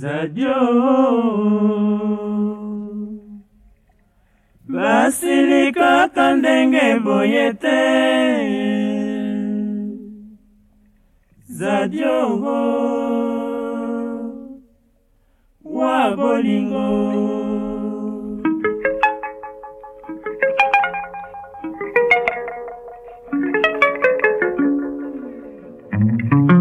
zadio basilikaka ndenge boye te zadio wa bolingo thank you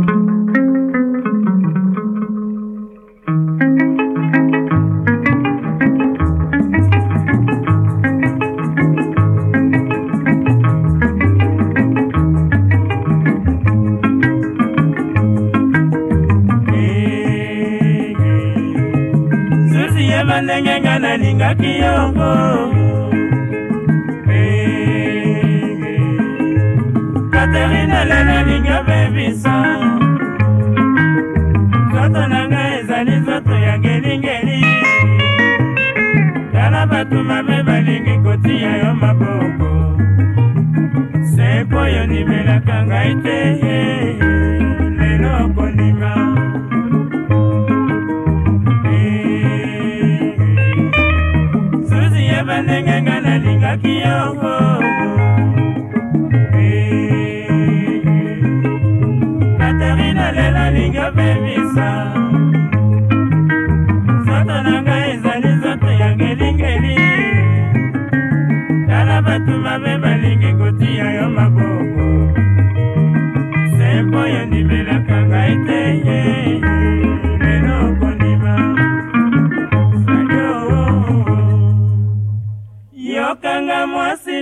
motema ndenge nga nalingaki yongo katerina lelo linga bebisa nzoto na ngai ezali nzoto ya ngelingeli tala bato mabe balingi kotia yo maboko sepo oyo nimelaka ngai te ndenge nga nalingaki yango eh, katarina lelo alinga mpe misa nzoto na ngai ezali nzoto ya ngelingeli tala bato mabe balingi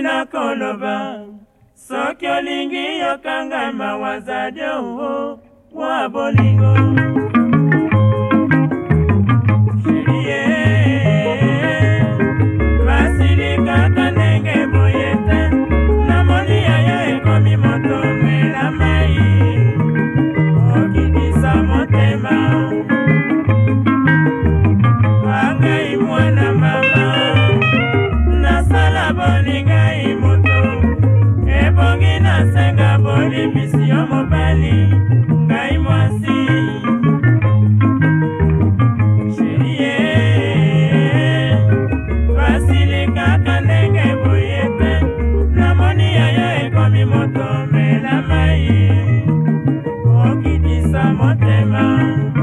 nini nakoloba soki olingi yokanga mawa zadio wa bolingo komela mai okitisa motema